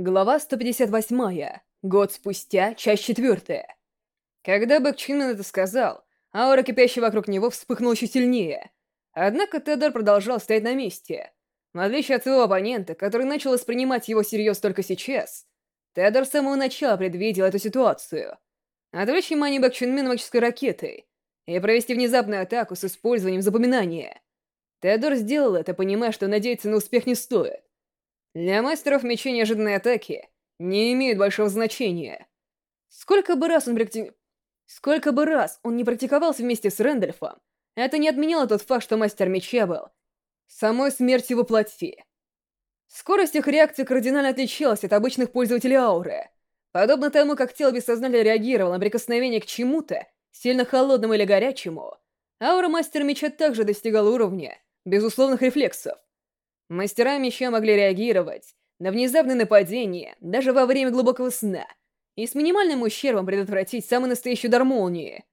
Глава 158. Год спустя, часть четвертая. Когда Бэк Чинман это сказал, аура, кипящая вокруг него, вспыхнула еще сильнее. Однако Тедор продолжал стоять на месте. В отличие от своего оппонента, который начал воспринимать его всерьез только сейчас, Тедор с самого начала предвидел эту ситуацию. Отвлечь внимание Бэк Чинмена магической ракетой и провести внезапную атаку с использованием запоминания. Теодор сделал это, понимая, что надеяться на успех не стоит. Для мастеров меча неожиданной атаки не имеют большого значения. Сколько бы раз он практи... Сколько бы раз он не практиковался вместе с Рэндольфом, это не отменяло тот факт, что мастер меча был самой смертью воплоти. Скорость их реакции кардинально отличалась от обычных пользователей ауры. Подобно тому, как тело бессознательно реагировало на прикосновение к чему-то, сильно холодному или горячему, аура мастера меча также достигала уровня безусловных рефлексов. Мастера меча могли реагировать на внезапное нападение даже во время глубокого сна и с минимальным ущербом предотвратить самый настоящий удар молнии.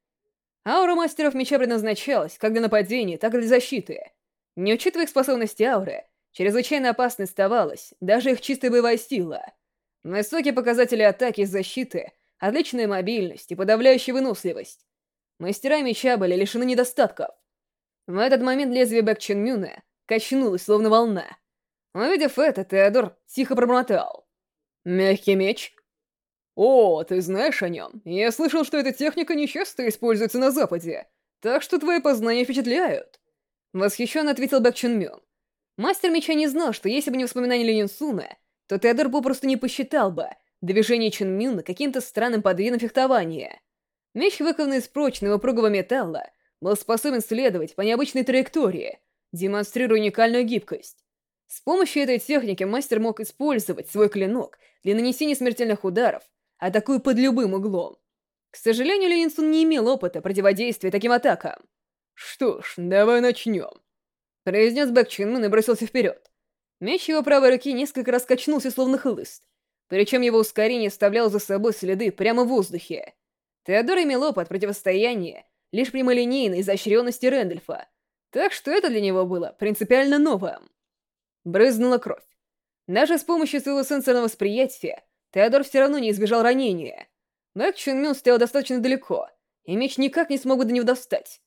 Аура мастеров меча предназначалась как для нападения, так и для защиты. Не учитывая их способности ауры, чрезвычайно опасной оставалась даже их чистая боевая сила. Высокие показатели атаки и защиты, отличная мобильность и подавляющая выносливость. Мастера меча были лишены недостатков. В этот момент лезвие Бэк Чен Мюна качнулась, словно волна. Увидев это, Теодор тихо пробормотал. «Мягкий меч?» «О, ты знаешь о нем? Я слышал, что эта техника нечасто используется на Западе, так что твои познания впечатляют». Восхищенно ответил Бэк Чун Мюн. Мастер меча не знал, что если бы не воспоминания Ли Суна, то Теодор попросту не посчитал бы движение Чун Мюна каким-то странным подвидом фехтования. Меч, выкованный из прочного упругого металла, был способен следовать по необычной траектории, демонстрируя уникальную гибкость. С помощью этой техники мастер мог использовать свой клинок для нанесения смертельных ударов, атакуя под любым углом. К сожалению, Ленинсун не имел опыта противодействия таким атакам. «Что ж, давай начнем», — произнес Бэк Чинмун и бросился вперед. Меч его правой руки несколько раз качнулся, словно хлыст, причем его ускорение оставляло за собой следы прямо в воздухе. Теодор имел опыт противостояния лишь прямолинейной изощренности Рэндольфа, так что это для него было принципиально новым. Брызнула кровь. Даже с помощью своего сенсорного восприятия Теодор все равно не избежал ранения. Мэг Чун Мюн стоял достаточно далеко, и меч никак не смог до него достать.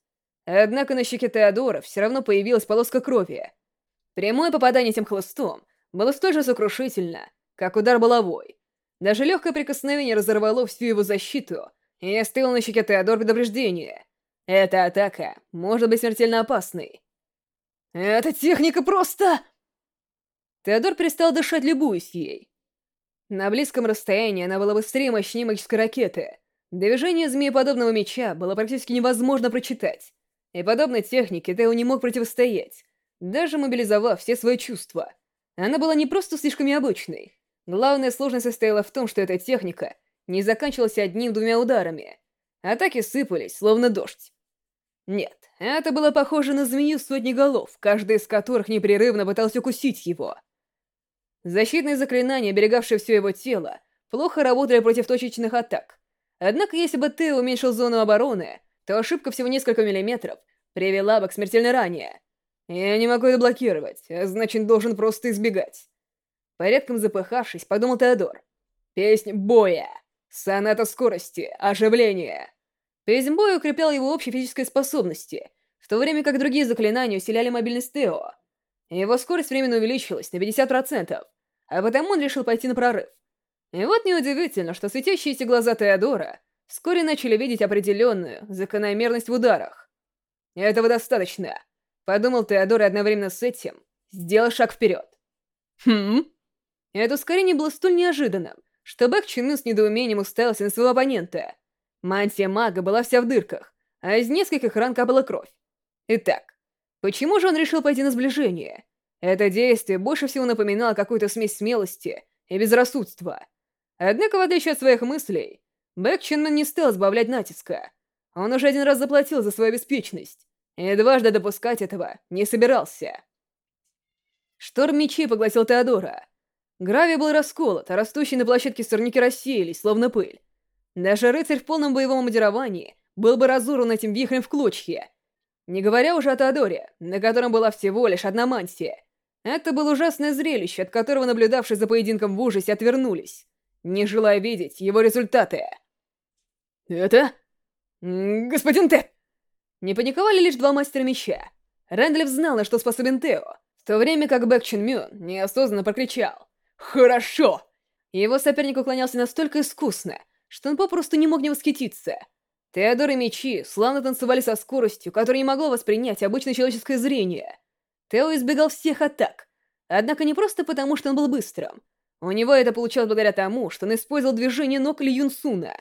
Однако на щеке Теодора все равно появилась полоска крови. Прямое попадание этим хлыстом было столь же сокрушительно, как удар головой. Даже легкое прикосновение разорвало всю его защиту и оставило на щеке Теодор предупреждение. Эта атака может быть смертельно опасной. Эта техника просто... Теодор перестал дышать, любуясь ей. На близком расстоянии она была быстрее и мощнее магической ракеты. Движение змееподобного меча было практически невозможно прочитать. И подобной технике Тео не мог противостоять, даже мобилизовав все свои чувства. Она была не просто слишком необычной. Главная сложность состояла в том, что эта техника не заканчивалась одним-двумя ударами. Атаки сыпались, словно дождь. Нет, это было похоже на змею сотни голов, каждая из которых непрерывно пыталась укусить его. Защитные заклинания, оберегавшие все его тело, плохо работали против точечных атак. Однако, если бы ты уменьшил зону обороны, то ошибка всего несколько миллиметров привела бы к смертельной ране. Я не могу это блокировать, а значит, должен просто избегать. Порядком запыхавшись, подумал Теодор. Песнь боя. Соната скорости, оживления. Пейзенбой укреплял его общей физической способности, в то время как другие заклинания усиляли мобильность Тео. Его скорость временно увеличилась на 50%, а потому он решил пойти на прорыв. И вот неудивительно, что светящиеся глаза Теодора вскоре начали видеть определенную закономерность в ударах. «Этого достаточно», — подумал Теодор и одновременно с этим сделал шаг вперед. «Хм?» Это ускорение было столь неожиданным, что Бэк Чину с недоумением уставился на своего оппонента. Мантия мага была вся в дырках, а из нескольких ран капала кровь. Итак, почему же он решил пойти на сближение? Это действие больше всего напоминало какую-то смесь смелости и безрассудства. Однако, в отличие от своих мыслей, Бэк Чинман не стал сбавлять натиска. Он уже один раз заплатил за свою беспечность, и дважды допускать этого не собирался. Шторм мечей поглотил Теодора. Гравий был расколот, а растущие на площадке сорняки рассеялись, словно пыль. Даже рыцарь в полном боевом модеровании был бы разорван этим вихрем в клочья. Не говоря уже о Теодоре, на котором была всего лишь одна мантия. Это было ужасное зрелище, от которого наблюдавшие за поединком в ужасе отвернулись, не желая видеть его результаты. «Это? Господин Тед!» Не паниковали лишь два мастера меча. Рэндалев знал, на что способен Тео, в то время как Бэк Чин Мюн неосознанно прокричал «Хорошо!». Его соперник уклонялся настолько искусно, что он попросту не мог не восхититься. Теодор и мечи славно танцевали со скоростью, которую не могло воспринять обычное человеческое зрение. Тео избегал всех атак, однако не просто потому, что он был быстрым. У него это получалось благодаря тому, что он использовал движение ног Ли Юнсуна.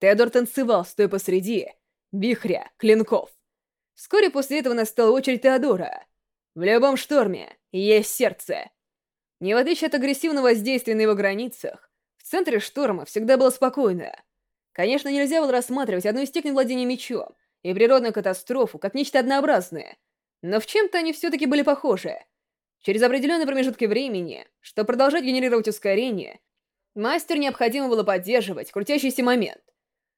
Теодор танцевал, стоя посреди вихря клинков. Вскоре после этого настала очередь Теодора. В любом шторме есть сердце. Не в отличие от агрессивного воздействия на его границах, центре шторма всегда было спокойно. Конечно, нельзя было рассматривать одну из техник владения мечом и природную катастрофу как нечто однообразное, но в чем-то они все-таки были похожи. Через определенные промежутки времени, чтобы продолжать генерировать ускорение, мастер необходимо было поддерживать крутящийся момент.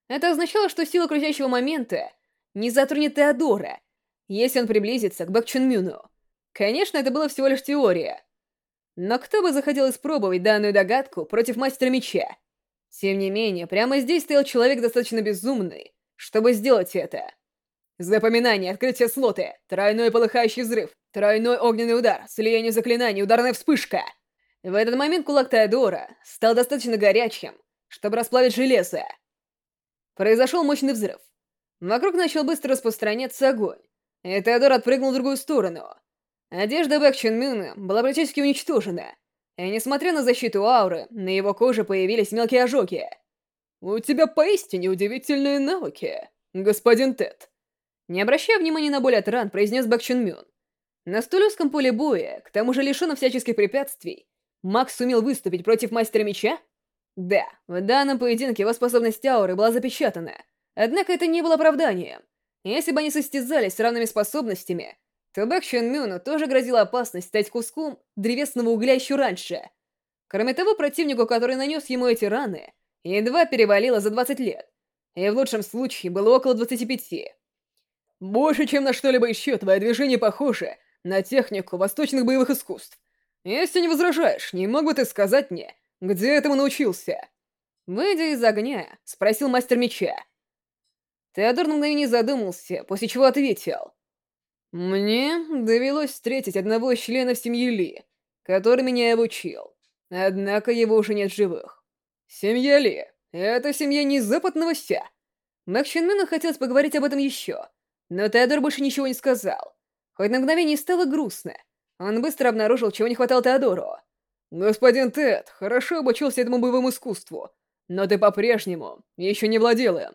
Это означало, что сила крутящего момента не затронет Теодора, если он приблизится к Бэк Чунмюну. Конечно, это было всего лишь теория. Но кто бы захотел испробовать данную догадку против Мастера Меча? Тем не менее, прямо здесь стоял человек достаточно безумный, чтобы сделать это. Запоминание, открытие слоты, тройной полыхающий взрыв, тройной огненный удар, слияние заклинаний, ударная вспышка. В этот момент кулак Теодора стал достаточно горячим, чтобы расплавить железо. Произошел мощный взрыв. Вокруг начал быстро распространяться огонь, и Теодор отпрыгнул в другую сторону. Одежда Бэк Чен была практически уничтожена, и несмотря на защиту ауры, на его коже появились мелкие ожоги. «У тебя поистине удивительные навыки, господин Тед». Не обращая внимания на боль от ран, произнес Бэк Чен На столь поле боя, к тому же лишенном всяческих препятствий, Макс сумел выступить против Мастера Меча? Да, в данном поединке его способность ауры была запечатана — Однако это не было оправданием. Если бы они состязались с равными способностями, Чон Мюну тоже грозила опасность стать куском древесного угля еще раньше. Кроме того, противнику, который нанес ему эти раны, едва перевалило за 20 лет, и в лучшем случае было около 25. Больше, чем на что-либо еще, твое движение похоже на технику восточных боевых искусств. Если не возражаешь, не мог бы ты сказать мне, где этому научился?» Выйдя из огня, спросил мастер меча. Теодор на мгновение задумался, после чего ответил. «Мне довелось встретить одного из членов семьи Ли, который меня обучил. Однако его уже нет живых. Семья Ли — это семья не западного ся». Мак Ченмену хотелось поговорить об этом еще, но Теодор больше ничего не сказал. Хоть на мгновение стало грустно, он быстро обнаружил, чего не хватало Теодору. «Господин Тед хорошо обучился этому боевому искусству, но ты по-прежнему еще не владел им.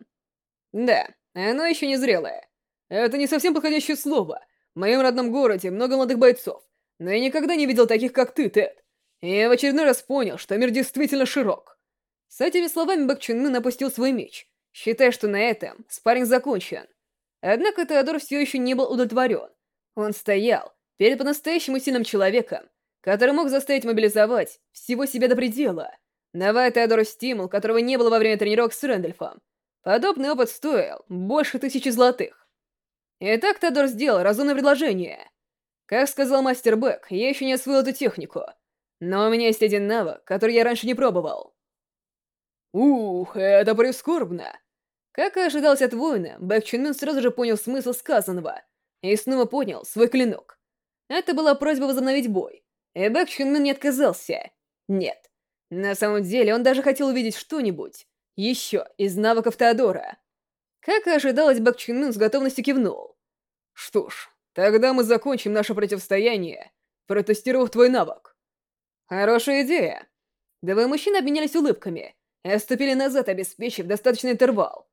Да, оно еще не зрелое. Это не совсем подходящее слово. В моем родном городе много молодых бойцов, но я никогда не видел таких, как ты, Тед. И я в очередной раз понял, что мир действительно широк. С этими словами Бэк Чун Мын опустил свой меч, считая, что на этом спарринг закончен. Однако Теодор все еще не был удовлетворен. Он стоял перед по-настоящему сильным человеком, который мог заставить мобилизовать всего себя до предела, давая Теодору стимул, которого не было во время тренировок с Рэндольфом. Подобный опыт стоил больше тысячи золотых. Итак, Тодор сделал разумное предложение. Как сказал мастер Бэк, я еще не освоил эту технику. Но у меня есть один навык, который я раньше не пробовал. Ух, это прискорбно. Как и ожидалось от воина, Бэк Чунмин сразу же понял смысл сказанного и снова поднял свой клинок. Это была просьба возобновить бой, и Бэк Чунмин не отказался. Нет. На самом деле, он даже хотел увидеть что-нибудь, еще из навыков Теодора. Как и ожидалось, Бак Чин с готовностью кивнул. Что ж, тогда мы закончим наше противостояние, протестировав твой навык. Хорошая идея. Двое мужчин обменялись улыбками и отступили назад, обеспечив достаточный интервал.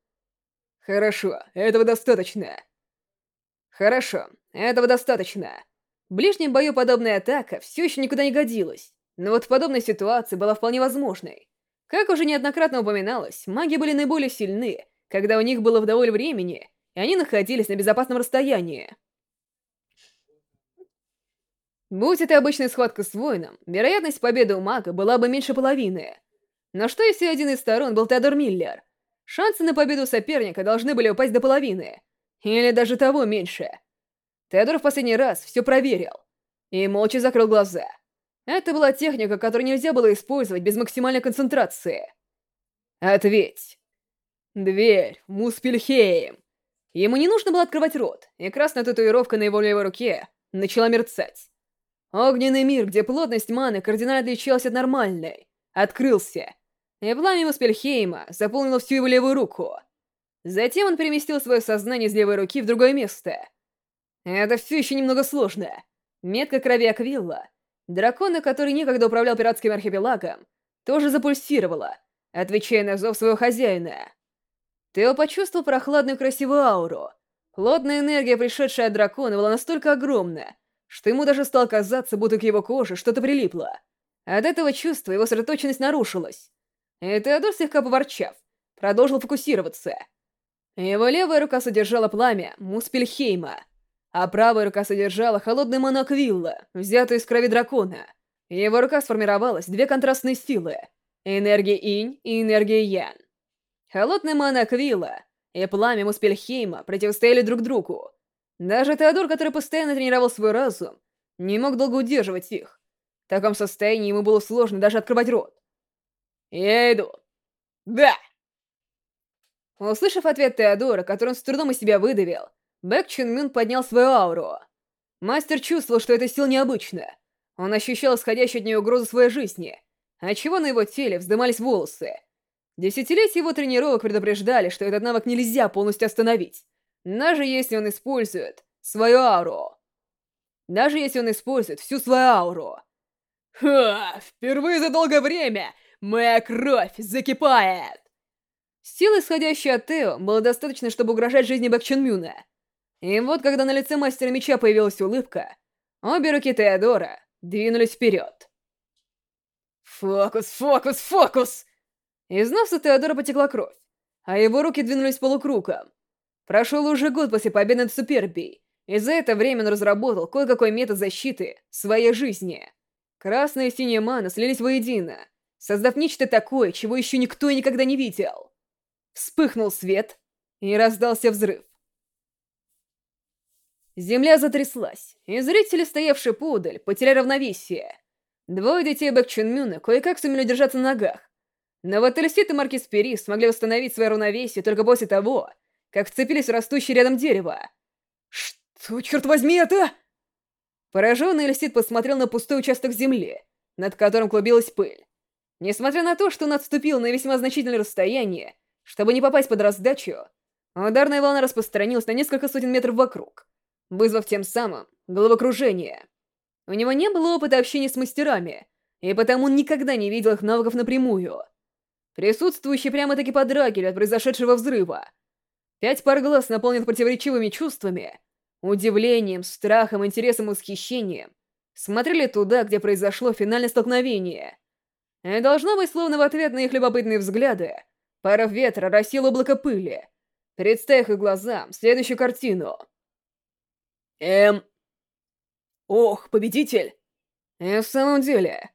Хорошо, этого достаточно. Хорошо, этого достаточно. В ближнем бою подобная атака все еще никуда не годилась, но вот в подобной ситуации была вполне возможной. Как уже неоднократно упоминалось, маги были наиболее сильны, когда у них было вдоволь времени, и они находились на безопасном расстоянии. Будь это обычная схватка с воином, вероятность победы у мага была бы меньше половины. Но что если один из сторон был Теодор Миллер? Шансы на победу соперника должны были упасть до половины. Или даже того меньше. Теодор в последний раз все проверил. и молча закрыл глаза. Это была техника, которую нельзя было использовать без максимальной концентрации. Ответь. Дверь, Муспельхейм. Ему не нужно было открывать рот, и красная татуировка на его левой руке начала мерцать. Огненный мир, где плотность маны кардинально отличалась от нормальной, открылся, и пламя Муспельхейма заполнило всю его левую руку. Затем он переместил свое сознание из левой руки в другое место. Это все еще немного сложно. Метка крови Аквилла, дракона, который некогда управлял пиратским архипелагом, тоже запульсировала, отвечая на зов своего хозяина. Тео почувствовал прохладную красивую ауру. Плотная энергия, пришедшая от дракона, была настолько огромна, что ему даже стало казаться, будто к его коже что-то прилипло. От этого чувства его сосредоточенность нарушилась. И Теодор, слегка поворчав, продолжил фокусироваться. Его левая рука содержала пламя Муспельхейма, а правая рука содержала холодный монок Вилла, взятый из крови дракона. Его рука сформировалась две контрастные силы — энергия Инь и энергия Ян. Холодный монок Вилла и пламя Муспельхейма противостояли друг другу, даже Теодор, который постоянно тренировал свой разум, не мог долго удерживать их. В таком состоянии ему было сложно даже открывать рот. «Я иду». «Да!» Услышав ответ Теодора, который он с трудом из себя выдавил, Бэк Чун Мюн поднял свою ауру. Мастер чувствовал, что эта сила необычна. Он ощущал исходящую от нее угрозу своей жизни, отчего на его теле вздымались волосы. Десятилетия его тренировок предупреждали, что этот навык нельзя полностью остановить даже если он использует свою ауру. Даже если он использует всю свою ауру. Ха! Впервые за долгое время моя кровь закипает! Силы, исходящей от Тео, было достаточно, чтобы угрожать жизни Бэк Мюна. И вот, когда на лице Мастера Меча появилась улыбка, обе руки Теодора двинулись вперед. Фокус, фокус, фокус! Из носа Теодора потекла кровь, а его руки двинулись полукругом, Прошел уже год после победы над Суперби, и за это время он разработал кое-какой метод защиты своей жизни. Красная и синяя мана слились воедино, создав нечто такое, чего еще никто и никогда не видел. Вспыхнул свет, и раздался взрыв. Земля затряслась, и зрители, стоявшие поодаль, потеряли равновесие. Двое детей Бэк Чун Мюна кое-как сумели держаться на ногах. Но вот Эльсит и Маркис Пери смогли восстановить свое равновесие только после того, как вцепились в растущее рядом дерево. «Что, черт возьми, это?» Пораженный Эльсид посмотрел на пустой участок земли, над которым клубилась пыль. Несмотря на то, что он отступил на весьма значительное расстояние, чтобы не попасть под раздачу, ударная волна распространилась на несколько сотен метров вокруг, вызвав тем самым головокружение. У него не было опыта общения с мастерами, и потому он никогда не видел их навыков напрямую. Присутствующие прямо-таки подрагивали от произошедшего взрыва, Пять пар глаз, наполненных противоречивыми чувствами, удивлением, страхом, интересом и восхищением, смотрели туда, где произошло финальное столкновение. И должно быть, словно в ответ на их любопытные взгляды, пара ветра рассел облако пыли, представив их глазам следующую картину. Эм... Ох, победитель! И в самом деле...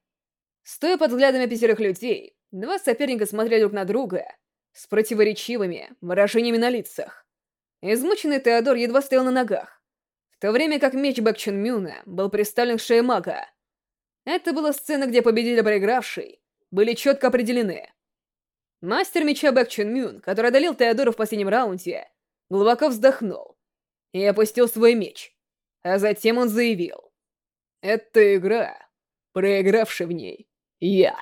Стоя под взглядами пятерых людей, два соперника смотрели друг на друга — с противоречивыми выражениями на лицах. Измученный Теодор едва стоял на ногах, в то время как меч Бэк Чун Мюна был приставлен к шее мага. Это была сцена, где победитель проигравший были четко определены. Мастер меча Бэк Чун Мюн, который одолел Теодора в последнем раунде, глубоко вздохнул и опустил свой меч, а затем он заявил. «Это игра, проигравший в ней я».